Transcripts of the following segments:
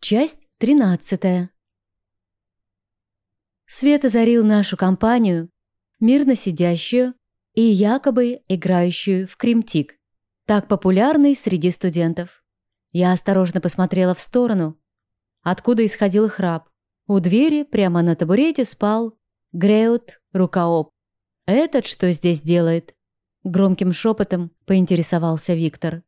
Часть тринадцатая. Свет озарил нашу компанию, мирно сидящую и якобы играющую в кремтик, так популярный среди студентов. Я осторожно посмотрела в сторону, откуда исходил храп. У двери прямо на табурете спал Греут Рукаоп. «Этот что здесь делает?» Громким шепотом поинтересовался Виктор.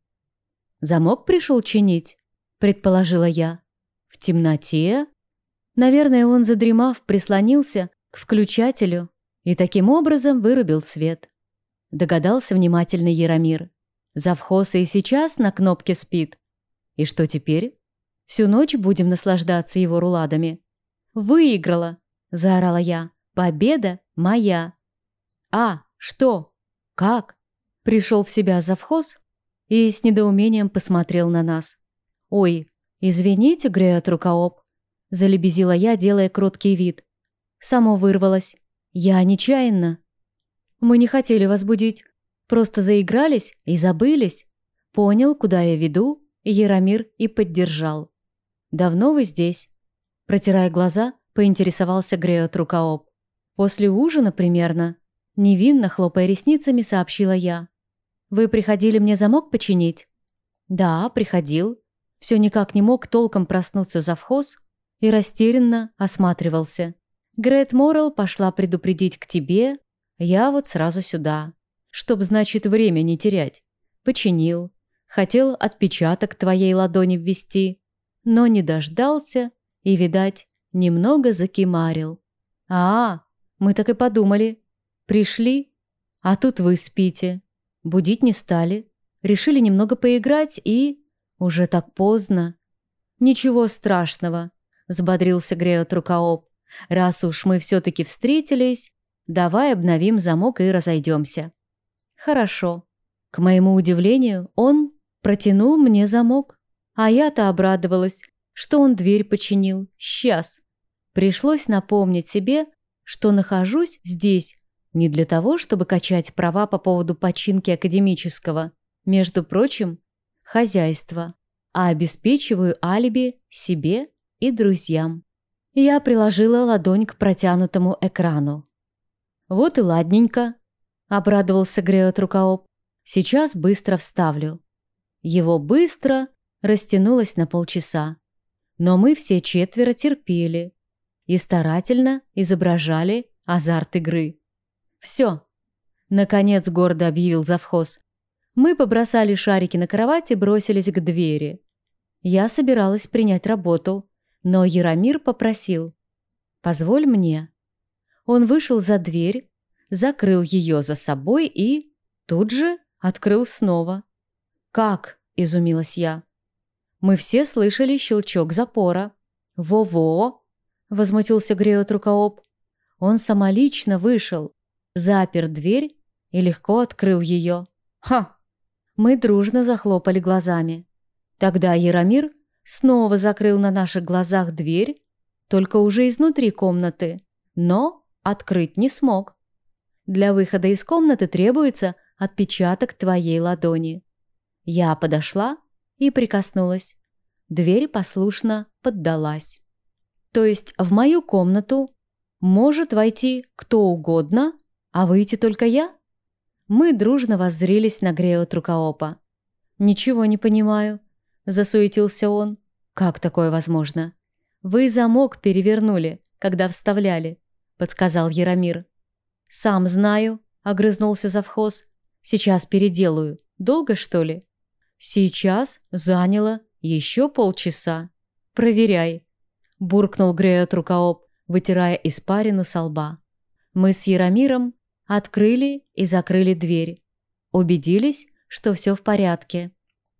«Замок пришел чинить?» предположила я. В темноте? Наверное, он, задремав, прислонился к включателю и таким образом вырубил свет. Догадался внимательный Яромир. Завхоз и сейчас на кнопке спит. И что теперь? Всю ночь будем наслаждаться его руладами. «Выиграла!» – заорала я. «Победа моя!» «А, что? Как?» Пришел в себя завхоз и с недоумением посмотрел на нас. «Ой, извините, Греат Рукаоп», – залебезила я, делая кроткий вид. Само вырвалось. «Я нечаянно». «Мы не хотели вас будить. Просто заигрались и забылись». Понял, куда я веду, Яромир и поддержал. «Давно вы здесь?» Протирая глаза, поинтересовался Греот Рукаоп. «После ужина примерно». Невинно, хлопая ресницами, сообщила я. «Вы приходили мне замок починить?» «Да, приходил все никак не мог толком проснуться завхоз и растерянно осматривался. Грет Моррелл пошла предупредить к тебе, я вот сразу сюда. Чтоб, значит, время не терять. Починил. Хотел отпечаток твоей ладони ввести, но не дождался и, видать, немного закимарил. А, мы так и подумали. Пришли, а тут вы спите. Будить не стали. Решили немного поиграть и... «Уже так поздно». «Ничего страшного», — взбодрился Греот Рукаоп. «Раз уж мы все-таки встретились, давай обновим замок и разойдемся». «Хорошо». К моему удивлению, он протянул мне замок. А я-то обрадовалась, что он дверь починил. Сейчас. Пришлось напомнить себе, что нахожусь здесь не для того, чтобы качать права по поводу починки академического. Между прочим, хозяйства, а обеспечиваю алиби себе и друзьям. Я приложила ладонь к протянутому экрану. «Вот и ладненько», — обрадовался Греот Рукаоп. «Сейчас быстро вставлю». Его быстро растянулось на полчаса. Но мы все четверо терпели и старательно изображали азарт игры. «Все», — наконец гордо объявил завхоз. Мы побросали шарики на кровати и бросились к двери. Я собиралась принять работу, но Яромир попросил. «Позволь мне». Он вышел за дверь, закрыл ее за собой и тут же открыл снова. «Как?» – изумилась я. Мы все слышали щелчок запора. «Во-во!» – возмутился Греот Рукаоп. Он самолично вышел, запер дверь и легко открыл ее. «Ха!» Мы дружно захлопали глазами. Тогда Яромир снова закрыл на наших глазах дверь, только уже изнутри комнаты, но открыть не смог. Для выхода из комнаты требуется отпечаток твоей ладони. Я подошла и прикоснулась. Дверь послушно поддалась. То есть в мою комнату может войти кто угодно, а выйти только я? Мы дружно воззрелись на Грео Трукаопа. «Ничего не понимаю», – засуетился он. «Как такое возможно?» «Вы замок перевернули, когда вставляли», – подсказал Яромир. «Сам знаю», – огрызнулся завхоз. «Сейчас переделаю. Долго, что ли?» «Сейчас заняло еще полчаса. Проверяй», – буркнул Грео Трукаоп, вытирая испарину со лба. Мы с Яромиром Открыли и закрыли дверь. Убедились, что все в порядке.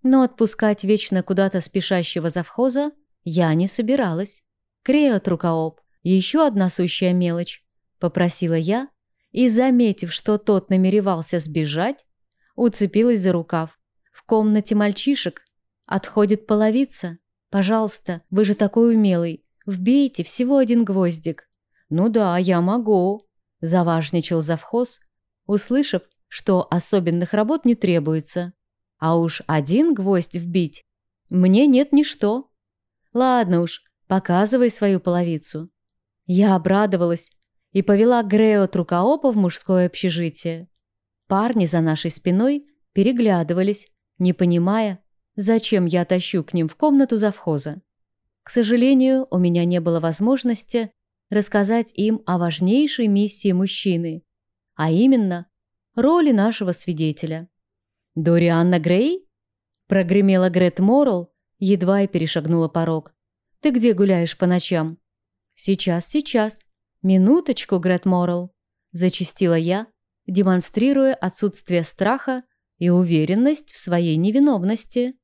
Но отпускать вечно куда-то спешащего завхоза я не собиралась. «Креот, рукооп, еще одна сущая мелочь», — попросила я, и, заметив, что тот намеревался сбежать, уцепилась за рукав. «В комнате мальчишек отходит половица. Пожалуйста, вы же такой умелый, вбейте всего один гвоздик». «Ну да, я могу», – заважничал завхоз, услышав, что особенных работ не требуется. А уж один гвоздь вбить мне нет ничто. Ладно уж, показывай свою половицу. Я обрадовалась и повела Грео Трукаопа в мужское общежитие. Парни за нашей спиной переглядывались, не понимая, зачем я тащу к ним в комнату завхоза. К сожалению, у меня не было возможности рассказать им о важнейшей миссии мужчины, а именно роли нашего свидетеля. «Дорианна Грей?» – прогремела Грет Моррелл, едва и перешагнула порог. «Ты где гуляешь по ночам?» «Сейчас, сейчас. Минуточку, Грет Моррелл», – зачастила я, демонстрируя отсутствие страха и уверенность в своей невиновности.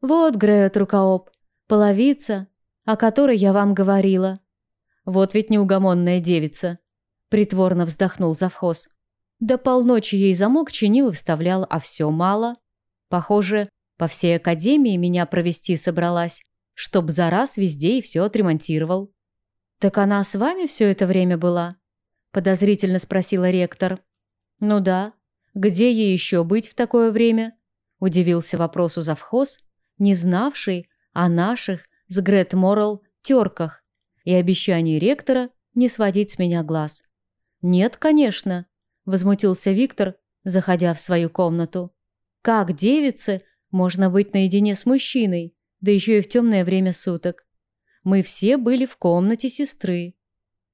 «Вот, Грет Рукаоп, половица, о которой я вам говорила. Вот ведь неугомонная девица», – притворно вздохнул завхоз. До полночи ей замок чинил и вставлял, а все мало. Похоже, по всей академии меня провести собралась, чтоб за раз везде и все отремонтировал. «Так она с вами все это время была?» – подозрительно спросила ректор. «Ну да. Где ей еще быть в такое время?» – удивился вопросу завхоз, не знавший о наших с Грет Моррелл терках и обещании ректора не сводить с меня глаз. «Нет, конечно», возмутился Виктор, заходя в свою комнату. Как девице можно быть наедине с мужчиной, да еще и в темное время суток? Мы все были в комнате сестры.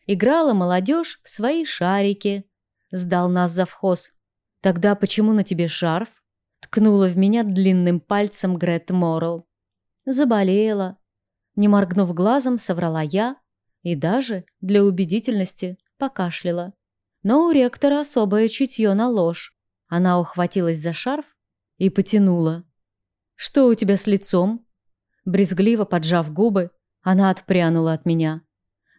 Играла молодежь в свои шарики. Сдал нас завхоз. Тогда почему на тебе шарф? Ткнула в меня длинным пальцем Грет Моррелл. Заболела. Не моргнув глазом, соврала я и даже, для убедительности, покашляла. Но у ректора особое чутье на ложь. Она ухватилась за шарф и потянула. «Что у тебя с лицом?» Брезгливо поджав губы, она отпрянула от меня.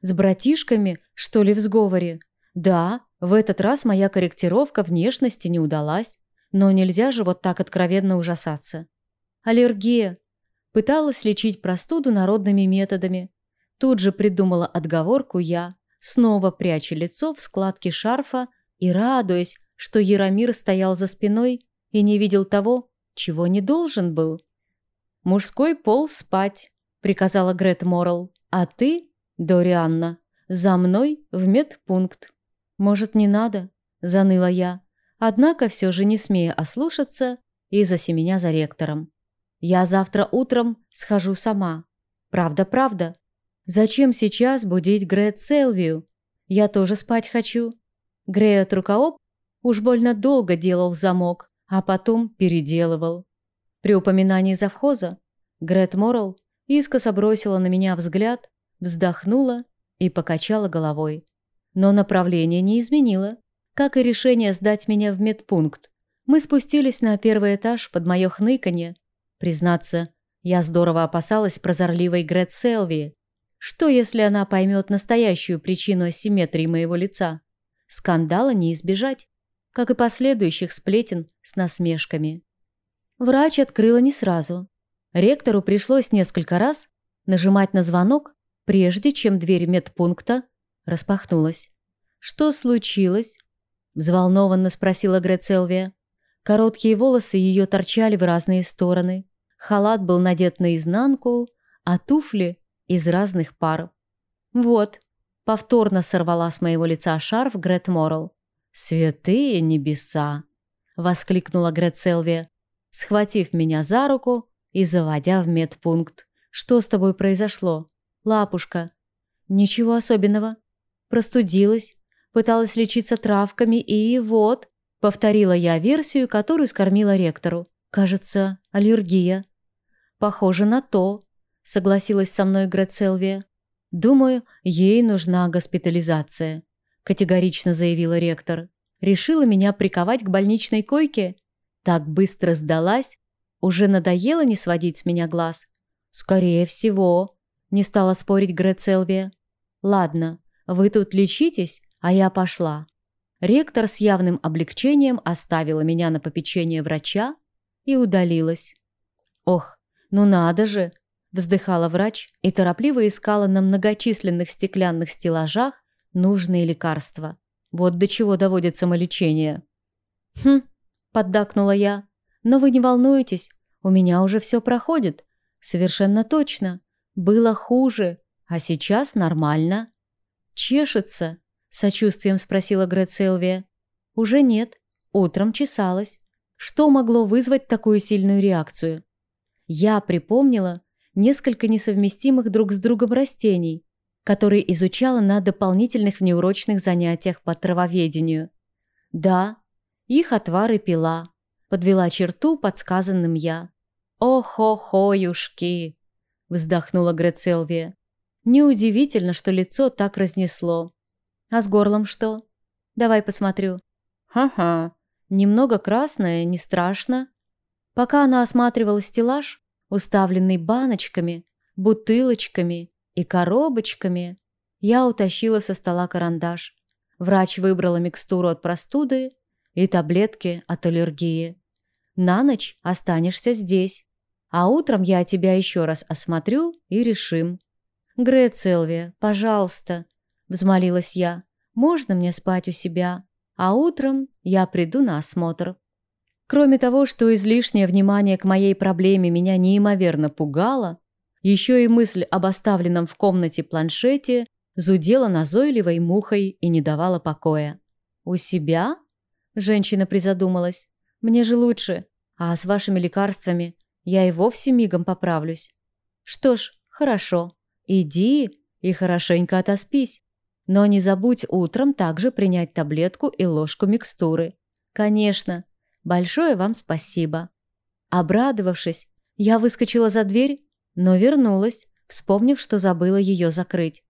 «С братишками, что ли, в сговоре?» «Да, в этот раз моя корректировка внешности не удалась, но нельзя же вот так откровенно ужасаться. Аллергия. Пыталась лечить простуду народными методами. Тут же придумала отговорку я снова пряча лицо в складке шарфа и радуясь, что Яромир стоял за спиной и не видел того, чего не должен был. «Мужской пол спать», — приказала Грет Моррелл. «А ты, Дорианна, за мной в медпункт». «Может, не надо?» — заныла я. Однако все же не смея ослушаться и засеменя за ректором. «Я завтра утром схожу сама. Правда-правда, Зачем сейчас будить Грет Селвию? Я тоже спать хочу. Грея Трукаоп уж больно долго делал замок, а потом переделывал. При упоминании завхоза Грет Моррелл искоса бросила на меня взгляд, вздохнула и покачала головой. Но направление не изменило, как и решение сдать меня в медпункт. Мы спустились на первый этаж под мое хныканье. Признаться, я здорово опасалась прозорливой Грет Селвии, что, если она поймет настоящую причину асимметрии моего лица? Скандала не избежать, как и последующих сплетен с насмешками. Врач открыла не сразу. Ректору пришлось несколько раз нажимать на звонок, прежде чем дверь медпункта распахнулась. «Что случилось?» – взволнованно спросила Грецелвия. Короткие волосы ее торчали в разные стороны. Халат был надет наизнанку, а туфли из разных пар. «Вот», — повторно сорвала с моего лица шарф Грет Моррелл. «Святые небеса!» — воскликнула Грет Селви, схватив меня за руку и заводя в медпункт. «Что с тобой произошло, лапушка?» «Ничего особенного. Простудилась, пыталась лечиться травками и вот...» Повторила я версию, которую скормила ректору. «Кажется, аллергия». «Похоже на то», согласилась со мной Грацелвия. «Думаю, ей нужна госпитализация», – категорично заявила ректор. «Решила меня приковать к больничной койке? Так быстро сдалась? Уже надоело не сводить с меня глаз?» «Скорее всего», – не стала спорить Грацелвия. «Ладно, вы тут лечитесь, а я пошла». Ректор с явным облегчением оставила меня на попечение врача и удалилась. «Ох, ну надо же!» Вздыхала врач и торопливо искала на многочисленных стеклянных стеллажах нужные лекарства. Вот до чего доводит самолечение. «Хм», — поддакнула я. «Но вы не волнуйтесь, у меня уже все проходит. Совершенно точно. Было хуже, а сейчас нормально. Чешется? Сочувствием спросила Грецелвия. Уже нет. Утром чесалась. Что могло вызвать такую сильную реакцию? Я припомнила несколько несовместимых друг с другом растений, которые изучала на дополнительных внеурочных занятиях по травоведению. Да, их отвары пила. Подвела черту подсказанным я. «О-хо-хоюшки!» – вздохнула Грецелвия. Неудивительно, что лицо так разнесло. А с горлом что? Давай посмотрю. Ха-ха. Немного красное, не страшно. Пока она осматривала стеллаж, уставленный баночками, бутылочками и коробочками, я утащила со стола карандаш. Врач выбрала микстуру от простуды и таблетки от аллергии. На ночь останешься здесь, а утром я тебя еще раз осмотрю и решим. Грецелвия, пожалуйста, взмолилась я. Можно мне спать у себя, а утром я приду на осмотр. Кроме того, что излишнее внимание к моей проблеме меня неимоверно пугало, еще и мысль об оставленном в комнате планшете зудела назойливой мухой и не давала покоя. «У себя?» – женщина призадумалась. «Мне же лучше, а с вашими лекарствами я и вовсе мигом поправлюсь». «Что ж, хорошо. Иди и хорошенько отоспись. Но не забудь утром также принять таблетку и ложку микстуры. Конечно, Большое вам спасибо». Обрадовавшись, я выскочила за дверь, но вернулась, вспомнив, что забыла ее закрыть.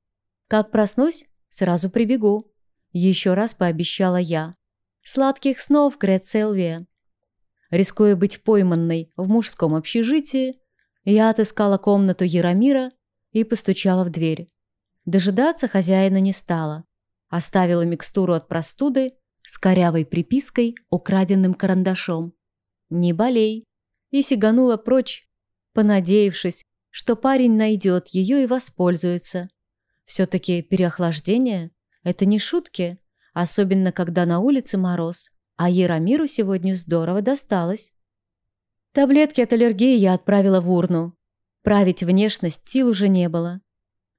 Как проснусь, сразу прибегу. Еще раз пообещала я. Сладких снов, Грецелвия. Рискуя быть пойманной в мужском общежитии, я отыскала комнату Яромира и постучала в дверь. Дожидаться хозяина не стала. Оставила микстуру от простуды с корявой припиской, украденным карандашом. «Не болей!» и сиганула прочь, понадеявшись, что парень найдет ее и воспользуется. Все-таки переохлаждение – это не шутки, особенно когда на улице мороз, а Яромиру сегодня здорово досталось. Таблетки от аллергии я отправила в урну. Править внешность сил уже не было.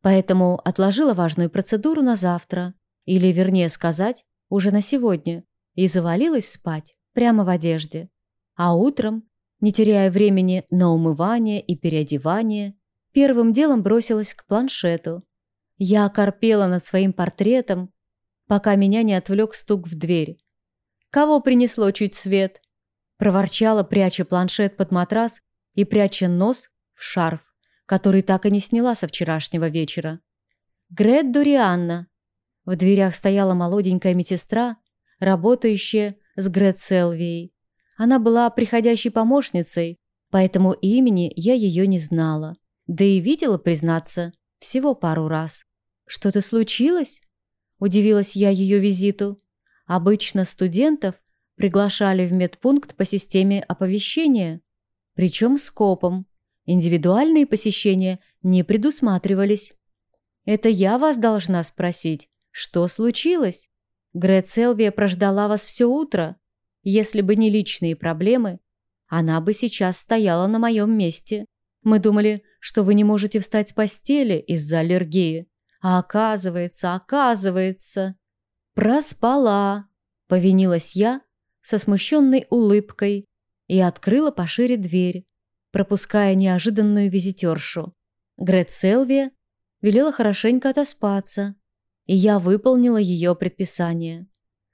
Поэтому отложила важную процедуру на завтра, или, вернее сказать, уже на сегодня и завалилась спать прямо в одежде. А утром, не теряя времени на умывание и переодевание, первым делом бросилась к планшету. Я корпела над своим портретом, пока меня не отвлек стук в дверь. «Кого принесло чуть свет?» Проворчала, пряча планшет под матрас и пряча нос в шарф, который так и не сняла со вчерашнего вечера. «Грет Дурианна», в дверях стояла молоденькая медсестра, работающая с Грет Селвией. Она была приходящей помощницей, поэтому имени я ее не знала. Да и видела, признаться, всего пару раз. «Что-то случилось?» – удивилась я ее визиту. Обычно студентов приглашали в медпункт по системе оповещения, причем с копом. Индивидуальные посещения не предусматривались. «Это я вас должна спросить», что случилось? Грет Селвия прождала вас все утро. Если бы не личные проблемы, она бы сейчас стояла на моем месте. Мы думали, что вы не можете встать с постели из-за аллергии. А оказывается, оказывается... Проспала, повинилась я со смущенной улыбкой и открыла пошире дверь, пропуская неожиданную визитершу. Грет Селвия велела хорошенько отоспаться, и я выполнила ее предписание.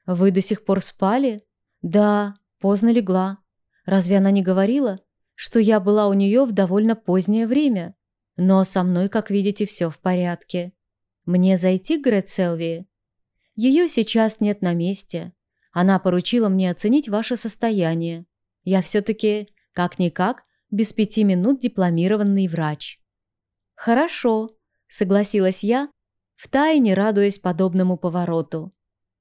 Вы до сих пор спали? Да, поздно легла. Разве она не говорила, что я была у нее в довольно позднее время? Но со мной, как видите, все в порядке. Мне зайти к Грет Селви? Ее сейчас нет на месте. Она поручила мне оценить ваше состояние. Я все-таки, как-никак, без пяти минут дипломированный врач. Хорошо, согласилась я, втайне радуясь подобному повороту.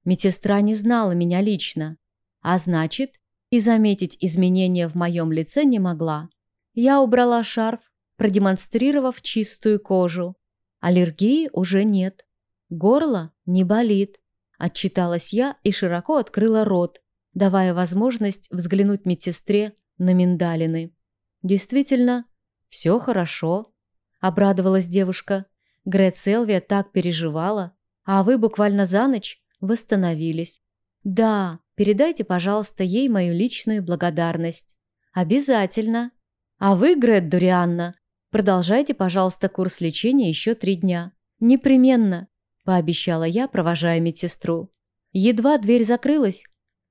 Медсестра не знала меня лично, а значит, и заметить изменения в моем лице не могла. Я убрала шарф, продемонстрировав чистую кожу. Аллергии уже нет. Горло не болит. Отчиталась я и широко открыла рот, давая возможность взглянуть медсестре на миндалины. Действительно, все хорошо. – обрадовалась девушка. Грет Селвия так переживала, а вы буквально за ночь восстановились. Да, передайте, пожалуйста, ей мою личную благодарность. Обязательно. А вы, Грет Дурианна, продолжайте, пожалуйста, курс лечения еще три дня. Непременно, пообещала я, провожая медсестру. Едва дверь закрылась,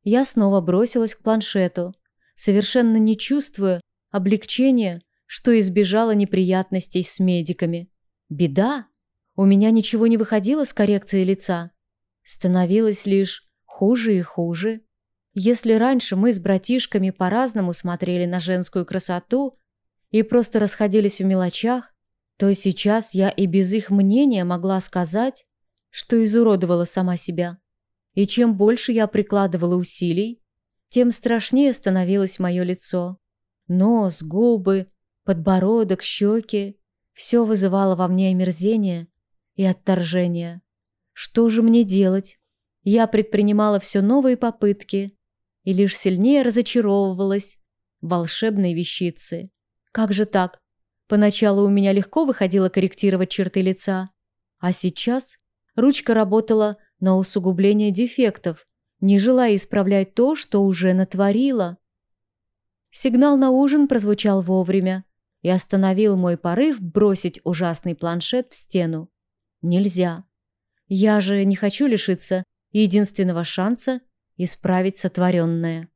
я снова бросилась к планшету, совершенно не чувствуя облегчения, что избежала неприятностей с медиками. Беда! У меня ничего не выходило с коррекцией лица. Становилось лишь хуже и хуже. Если раньше мы с братишками по-разному смотрели на женскую красоту и просто расходились в мелочах, то сейчас я и без их мнения могла сказать, что изуродовала сама себя. И чем больше я прикладывала усилий, тем страшнее становилось мое лицо. Нос, губы, подбородок, щеки – все вызывало во мне омерзение и отторжение. Что же мне делать? Я предпринимала все новые попытки и лишь сильнее разочаровывалась в волшебной вещице. Как же так? Поначалу у меня легко выходило корректировать черты лица, а сейчас ручка работала на усугубление дефектов, не желая исправлять то, что уже натворила. Сигнал на ужин прозвучал вовремя и остановил мой порыв бросить ужасный планшет в стену. Нельзя. Я же не хочу лишиться единственного шанса исправить сотворенное.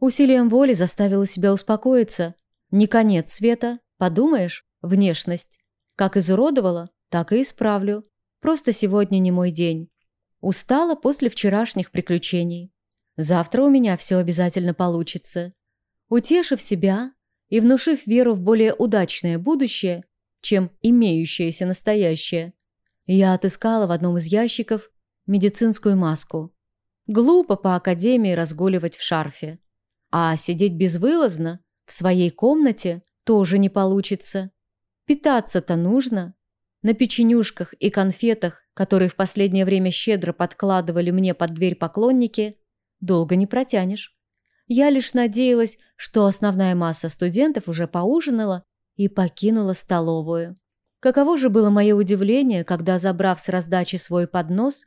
Усилием воли заставила себя успокоиться. Не конец света, подумаешь, внешность. Как изуродовала, так и исправлю. Просто сегодня не мой день. Устала после вчерашних приключений. Завтра у меня все обязательно получится. Утешив себя и внушив веру в более удачное будущее, чем имеющееся настоящее, я отыскала в одном из ящиков медицинскую маску. Глупо по академии разгуливать в шарфе. А сидеть безвылазно в своей комнате тоже не получится. Питаться-то нужно. На печенюшках и конфетах, которые в последнее время щедро подкладывали мне под дверь поклонники, долго не протянешь. Я лишь надеялась, что основная масса студентов уже поужинала и покинула столовую. Каково же было мое удивление, когда, забрав с раздачи свой поднос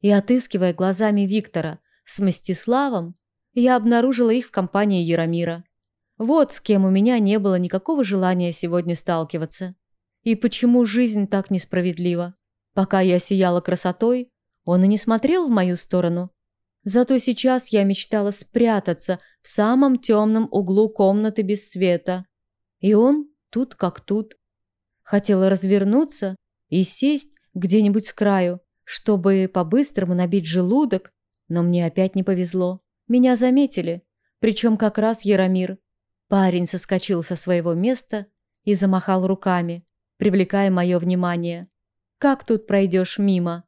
и отыскивая глазами Виктора с Мстиславом, я обнаружила их в компании Яромира. Вот с кем у меня не было никакого желания сегодня сталкиваться. И почему жизнь так несправедлива? Пока я сияла красотой, он и не смотрел в мою сторону. Зато сейчас я мечтала спрятаться в самом темном углу комнаты без света. И он тут как тут. Хотела развернуться и сесть где-нибудь с краю, чтобы по-быстрому набить желудок, но мне опять не повезло. Меня заметили, причем как раз Яромир. Парень соскочил со своего места и замахал руками, привлекая мое внимание. Как тут пройдешь мимо?